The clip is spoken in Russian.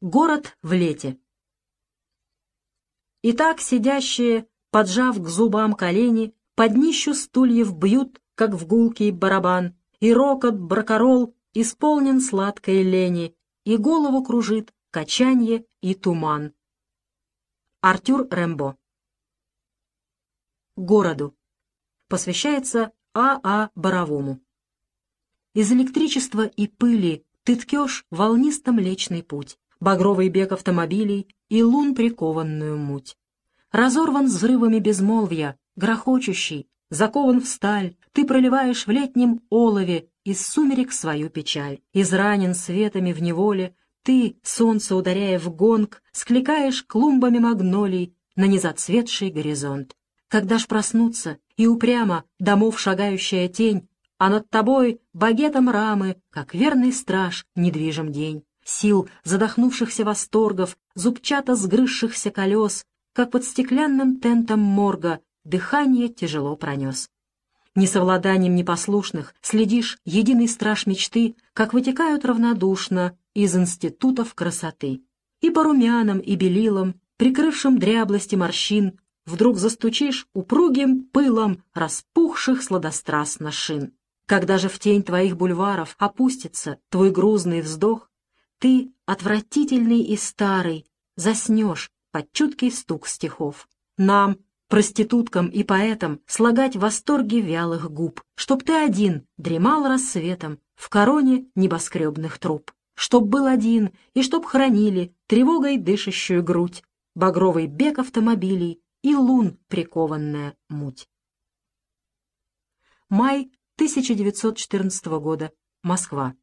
Город в лете. Итак, сидящие, поджав к зубам колени, под днищу стульев бьют, как в гулкий барабан, и рокот бракорол исполнен сладкой лени, и голову кружит качанье и туман. Артюр Рэмбо Городу. Посвящается А.А. А Боровому. Из электричества и пыли ты ткешь волнисто млечный путь багровый бег автомобилей и лун прикованную муть. Разорван взрывами безмолвия, грохочущий, закован в сталь, ты проливаешь в летнем олове из сумерек свою печаль. Изранен светами в неволе, ты, солнце ударяя в гонг, скликаешь клумбами магнолий на незацветший горизонт. Когда ж проснуться, и упрямо домов шагающая тень, а над тобой багетом рамы, как верный страж, недвижим день сил задохнувшихся восторгов, зубчато сгрызшихся колес, как под стеклянным тентом морга дыхание тяжело пронес. Не совладанием непослушных следишь единый страж мечты, как вытекают равнодушно из институтов красоты. И по румянам и белилам, прикрывшим дряблости морщин, вдруг застучишь упругим пылом распухших сладострастно шин. Когда же в тень твоих бульваров опустится твой грузный вздох, ты, отвратительный и старый, заснешь под чуткий стук стихов. Нам, проституткам и поэтам, слагать восторги вялых губ, чтоб ты один дремал рассветом в короне небоскребных труб, чтоб был один и чтоб хранили тревогой дышащую грудь, багровый бег автомобилей и лун прикованная муть. Май 1914 года. Москва.